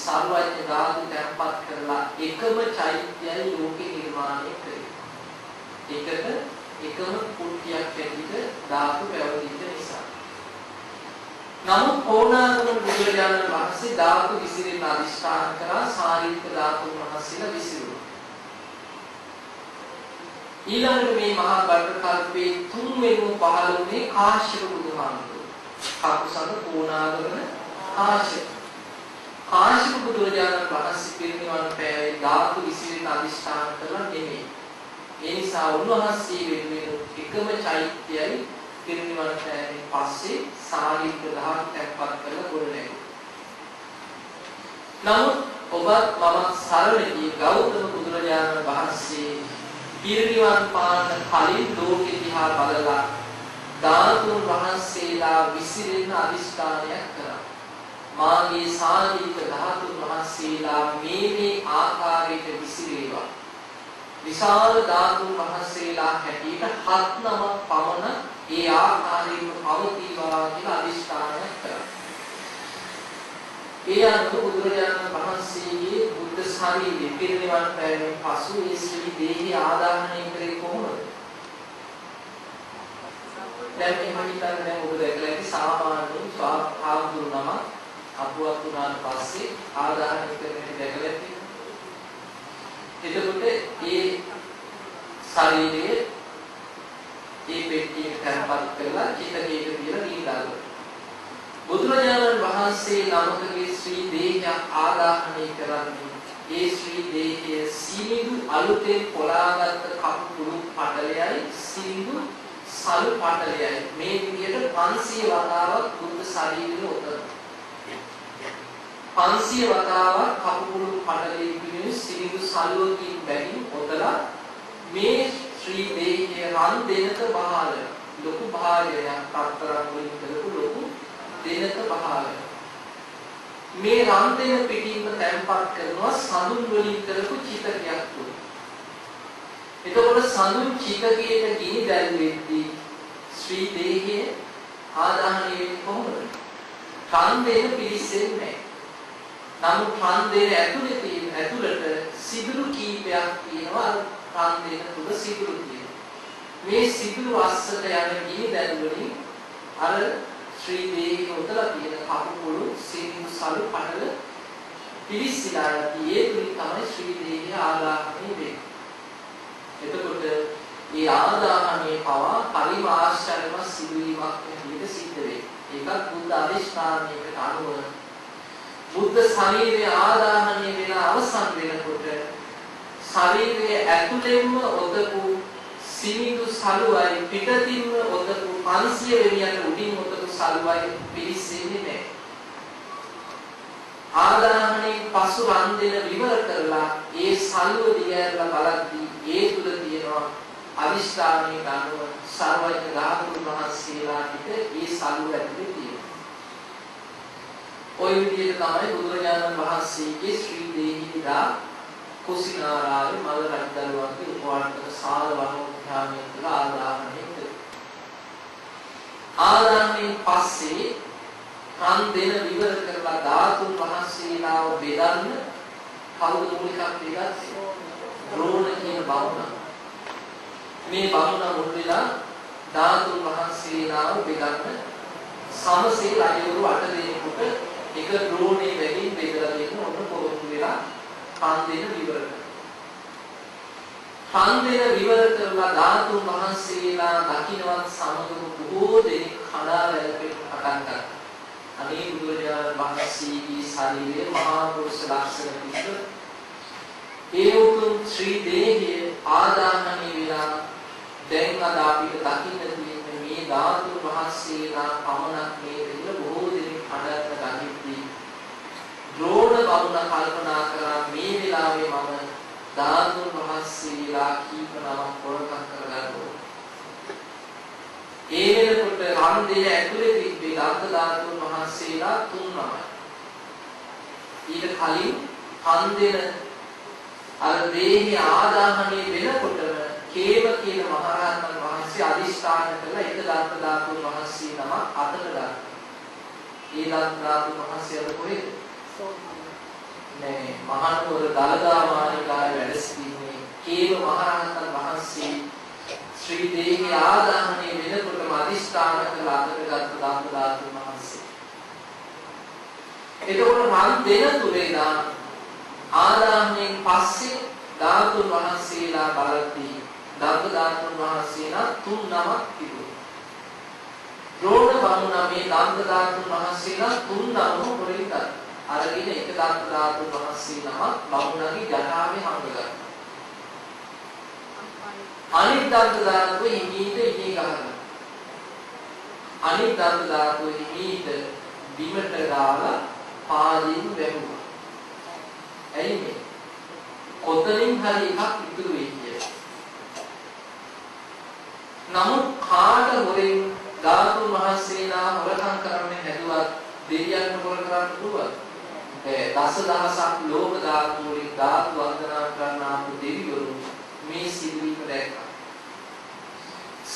සර්වඥ ධාතු තැන්පත් කරලා එකම චෛත්‍යයයි ලෝකේ නිර්මාණය කරේ. ඒකට එකම කුට්ටියක් ඇටියට ධාතු පැවතිච්ච නිසා. නමුත් ඕනාගම බුදුරජාණන් වහන්සේ ධාතු විසිරෙන අදිෂ්ඨාන කරා සාරිත්‍ය ධාතුන් වහන්සේලා විසිරුවා. ඊළඟට මේ මහා බද්ද කල්පේ තුන්වෙනි පහළ වුණේ කාශ්‍යප බුදුහාමුදුරුවෝ. කකුසඳ ඕනාගම කාශ්‍යප. කාශ්‍යප බුදුරජාණන් වහන්සේ පිරිනිවන් පෑවේ ධාතු විසිරෙන අදිෂ්ඨාන කරලා නෙමෙයි. ඒ නිසා උන්වහන්සේ වෙනුවෙන් එකම චෛත්‍යයයි පිරිනිවන් පෑමෙන් පස්සේ සාරිත්‍ය ධාතු තැන්පත් කරලා ගොඩනැගුවා. නමුත් ඔබත් මමත් සරණ ගිය ගෞතම බුදුරජාණන් වහන්සේ පිරිනිවන් පාන කලින් ලෝකෙ දිහා බලලා ධාතුන් වහන්සේලා විසිරෙන අදිස්ථානයක් කරා. මාගේ සාධික ධාතුන් වහන්සේලා මේ මේ ආකාරයට විසිරේවා. විශාල ධාතුන් වහන්සේලා හැටියට හත් නමක් පමණ ඒ ආකාරයෙන් පවතිවා කියලා අදිස්ථානයක් කරා. ඒ අනුව බුදුරජාණන් වහන්සේගේ බුද්ධ ශරීරයේ පිරිනිවන් පෑමෙන් පසු ඒ ශ්‍රී දේහය ආදාහනය කරේ කොහොමද? දැන් එහෙම හිතන්න දැන් ඔබ දැකලා ඇති සාමාන්‍යයෙන් ස්වාභාවික නම අපුවක් වුණාට පස්සේ ආදාහනය කරන හැටි දැකලා ඇති. එතකොට ඒ ශරීරයේ ඒ පෙට්ටියට තැන්පත් කරලා චිතකයක තියලා දීලා බුදුරජාණන් වහන්සේ නමකගේ ශ්‍රී දේහය ආදාහනය කරන්නේ ඒ ශ්‍රී දේහය සීනිදු අලුතෙන් පොලාගත් කපුරු පටලයයි සීනිදු සලු පටලයයි. මේ විදිහට 500 වතාවක් බුද්ධ ශරීරය උතන 500 වතාවක් කපුරු පටලයේ පිළිවෙල සීනිදු සලුවකින් බැගින් උතලා මේ ශ්‍රී දේහය රන් දෙනක බහාල ලොකු භාගයක් පතරම් වලින් කරපු ලොකු දෙනක පහළ මේ රන් දෙන පිටින්ම තැන්පත් කරනවා සඳුන් වලින් කරපු චිතකයක් තුන. එතකොට සඳුන් චිතකයට ගිනි දැල්වෙද්දී ශ්‍රී දේහයේ ආදාහනය වෙන්නේ කොහොමද? රන් දෙන පිළිසෙන්නේ නමුත් රන් දෙන ඇතුලේ තියෙන ඇතුළට සිදුරු කීපයක් තියෙනවා රන් දෙන තුල සිදුරු තියෙනවා. මේ සිදුරු අස්සට යන ගිනි දැල් වලින් අර ශ්‍රී දේහි උතලා තියෙන කපුපුළු සිංහ සලු පටල පිලිස්සලා යති ඒ තුලින් තමයි ශ්‍රී දේහය ආදාහනය වෙන්නේ. එතකොට මේ ආදාහනයේ පවා පරිම ආශ්චර්යමත් සිදුවීමක් විදිහට සිද්ධ වෙයි. ඒකත් බුද්ධ අධිෂ්ඨානයකට අනුව බුද්ධ ශරීරයේ ආදාහනය වෙන අවසන් වෙනකොට ශරීරයේ ඇතුළෙන්ම ඔතපු සිනිඳු සලුවයි පිටතින්ම ඔතපු 500 වෙනියට උඩින් ඔතපු සල්වයි පිළිස්සෙන්නේ නැහැ. ආදාහණයෙන් පසු රන් දෙන විවර කරලා ඒ සල්ව දිගහැරලා බලද්දී ඒ තුල තියෙනවා අවිස්ථානයේ අනුව සර්වඥ ධාතුන් වහන්සේලා පිට ඒ සල්ව ඇතුලේ තියෙනවා. ওই විදිහට තමයි බුදුරජාණන් වහන්සේගේ ශ්‍රී දේහිදා කුසිනාරාවේ මල රජදරුවන්ගේ උපවාසක සාල වනෝද්‍යානයේ තුල ආදාහණය ආදානයෙන් පස්සේ රන් දෙන විවර කරලා ධාතුන් වහන්සේලාව බෙදන්න කවුද මූලිකත්වය ගත්තේ? ද්‍රෝණ කියන බමුණ. මේ බමුණ මුල් වෙලා ධාතුන් වහන්සේලාව බෙදන්න සමසේ රජවරු අට දෙනෙකුට එක ද්‍රෝණේ බැගින් බෙදලා දෙන්න ඔන්න පොරොත්තු වෙලා පන් දෙන විවර කරනවා. හන්දෙන විවර කරලා ධාතුන් වහන්සේලා දකින්නවත් සමගම බොහෝ දෙනෙක් කඩා වැළපෙන්න පටන් ගත්තා. අනේ බුදුරජාණන් වහන්සේගේ ශරීරයේ මහා පුරුෂ ලක්ෂණ පිට ඒ උතුම් ශ්‍රී දේහයේ ආදාහණය වෙලා දැන් අද අපිට දකින්න තියෙන්නේ මේ ධාතුන් වහන්සේලා පමණක් මේ දෙන්න බොහෝ දෙනෙක් කඩන්න ගනිද්දී ද්‍රෝණ බවුණ කල්පනා කරා මේ වෙලාවේ මම ධාතුන් වහන්සේලා කීප නමක් පොරකම් කරගන්නවා. ඒ වෙනකොට දෙය ඇතුලේ තිබ්බේ දන්ත ධාතුන් වහන්සේලා තුන් නමයි. ඊට කලින් කන් දෙන අර දේහි ආදාහණය වෙනකොටම කේම කියන මහරහතන් වහන්සේ අදිස්ථාන කළ එක දන්ත ධාතුන් වහන්සේ නම අතට ගත්තා. ඒ දන්ත ධාතුන් වහන්සේ අර කොහෙද? මේ මහනුවර දලදා මාලිගාවේ වැඩ සිටින්නේ කේව මහරහතන් වහන්සේ ශ්‍රී දේහි ආදාහණය වෙනකොටම අදිස්ථාන කළ අතටගත් ධම්මදාතුන් වහන්සේ. එතකොට රන් දෙන තුරේ දාන ආදාහණයෙන් පස්සේ ධාතුන් වහන්සේලා බලද්දී ධම්මදාතුන් වහන්සේලා තුන් නමක් තිබුණා. රෝණ බමුණ මේ ධම්මදාතුන් වහන්සේලා තුන් නම පොරිතත් අරගෙන එක ධම්මදාතුන් වහන්සේ නමක් බමුණගේ ජටාවේ හංගගත්තා. අනිත් දන්ත ධාතුව හිමීට ඉනේ ගහනවා. අනිත් දන්ත ධාතුව හිමීට බිමට දාලා පාදින් වැහුවා. ඇයි මේ? කොතනින් හරි එකක් ඉතුරු වෙයි කියලා. නමුත් කාට හොරෙන් ධාතුන් වහන්සේලා හොරකම් කරන්නේ හැදුවත් දෙවියන්ට හොර කරන්න පුළුවන්. ඒ දසදහසක් ලෝක ධාතු වලින් ධාතු වන්දනා කරන ආපු දෙවිවරු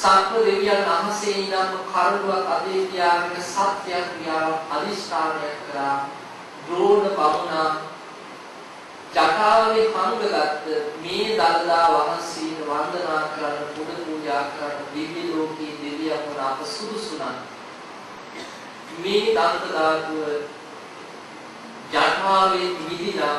සත්ව දෙවියන් අහසේ ඉඳන් කරුණාවක් අධේ තියාගෙන සත්‍ය ක්‍රියාව අදිෂ්ඨානය කරා ද්‍රෝණ බමුණා ජටාවේ හංගගත් මේ දල්දා වහන්සේට වන්දනා කරන පුද පූජා කරන දිව්‍ය ලෝකයේ දෙවියන් වන අප සුදුසුණන් මේ දන්ත ධාතුව ජටාවේ විදිනා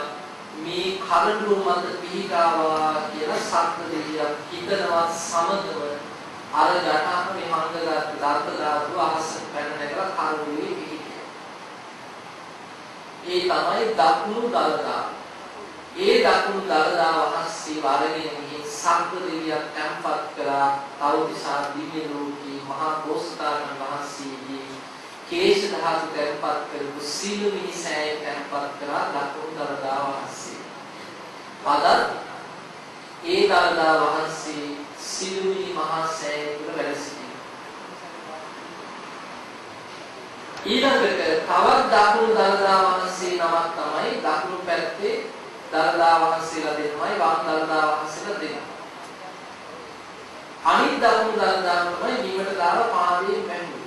මේ කරඬු මත පිහිටාවා කියලා සත්‍ය දෙවියන් හිතනවා සමගම අර ජටාවේ හංගගත් දන්ත ධාතුව අහසට පැන නැගලා කරඬුවේ පිහිටියා. ඒ තමයි දකුණු දල්දා ඒ දකුණු දළදා වහන්සේ වරගෙන ගිහින් සම්ප දෙවියන් තැන්පත් කළා තවතිසා දිව්‍ය ලෝකී මහා බෝසතාණන් වහන්සේගේ කේශ ධාතු තැන්පත් කරපු සීල මිනිසෑය තැන්පත් කළා දකුණු දළදා වහන්සේ. අද ඒ දළදා වහන්සේ සිළුමිණි මහා සෑය තුල වැඩ සිටිනවා. ඊළඟට තවත් දකුණු දළදා වහන්සේ නමක් තමයි දකුණු පැත්තේ දළදා වහන්සේලා දෙනමයි වම් දළදා වහන්සේලා දෙනවා. අනිත් දකුණු දළදා තමයි බිමට දාලා පාදයෙන් වැහුවේ.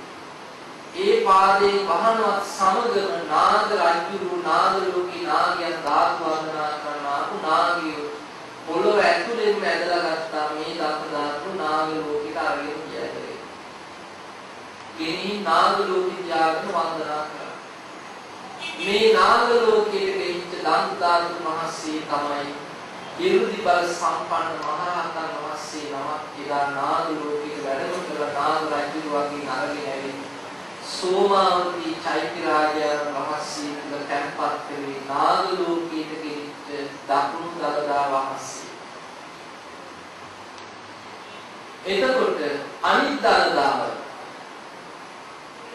ඒ පාදයෙන් වහනවත් සමගම නාග රජුරු නාග ලෝකී නාගයන් ධාතු වන්දනා කරන ආපු නාගයෝ පොළොව ඇතුලෙන්ම ඇදලා ගත්තා මේ දකුණු ධාතු නාග ලෝකෙට අරගෙන ගියා. ගෙනි නාග ලෝකෙ තියාගෙන වන්දනා කරා. මේ නාග ලෝකයේ වෙච්ච දන්තාරු මහසී තමයි ඉරුදි බල සම්පන්න මහරහතන් වහන්සේ නමක් කියලා නාග ලෝකයේ වැඩම කළ නාග රජු වගේ නරගෙන ඇවිත් සෝමාවති චෛත්‍ය රාජයන් වහන්සේ තුළ තැන්පත් කළේ නාග ලෝකයේ ගෙනිච්ච දකුණු දළදා වහන්සේ. එතකොට අනිත් දළදාව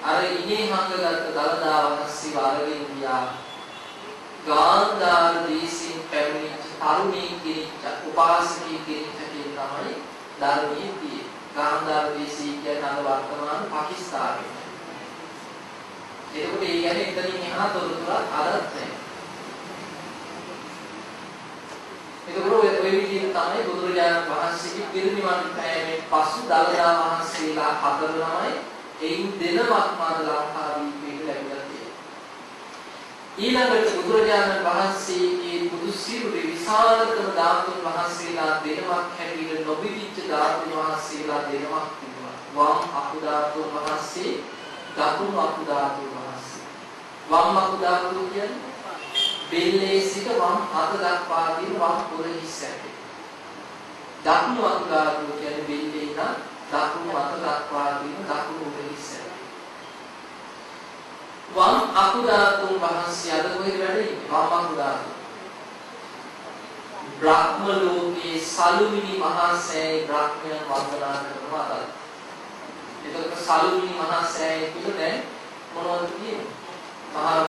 අර ඉනේ හංගගත්ත දළදා වහන්සේ වරගෙන ගියා ගාන්ධාර දේශයෙන් පැමිණිච්ච තරුණී කෙනෙක් උපාසකී කෙනෙක් හැටියට තමයි ධර්මයේ තියෙන්නේ. ගාන්ධාර දේශය කියන්නේ අද වර්තමාන පාකිස්තානයේ. එතකොට ඒ කියන්නේ එතනින් එහා තොරතුරක් අදත් නැහැ. එතකොට ඔය ඔය විදිහට තමයි බුදුරජාණන් වහන්සේගේ පිරිනිවන් පෑමෙන් පසු දළදා වහන්සේලා හතර ළමයි එයින් දෙනමක් මාද ලංකාවේ පිට ලැබිලා තියෙනවා. ඊළඟට බුදුරජාණන් වහන්සේගේ බුදු සිරුරේ විශාලතම ධාතුන් වහන්සේලා දෙනමක් හැටියට නොබිදිච්ච ධාතුන් වහන්සේලා දෙනමක් තිබුණා. වම් අකුධාතුන් වහන්සේ, දකුණු අකුධාතුන් වහන්සේ. වම් අකුධාතුන් කියන්නේ බෙල්ලේ සිට වම් අත දක්වා තියෙන වම් පොර හිස් ඇටේ. දකුණු අකුධාතුන් කියන්නේ බෙල්ලේ ඉඳන් දකුණු අත දක්වා තියෙන දකුණු උඩ හිස් ඇටේ. වම් අකුධාතුන් වහන්සේ අද කොහෙද වැඩ ඉන්නේ? වම් අකුධාතුන්. බ්‍රහ්ම ලෝකයේ සලුමිනි මහා සෑය බ්‍රහ්මයන් වන්දනා කරනවා අද. එතකොට සලුමිනි මහා සෑය කියන්නේ මොනවද කියන්නේ? මහා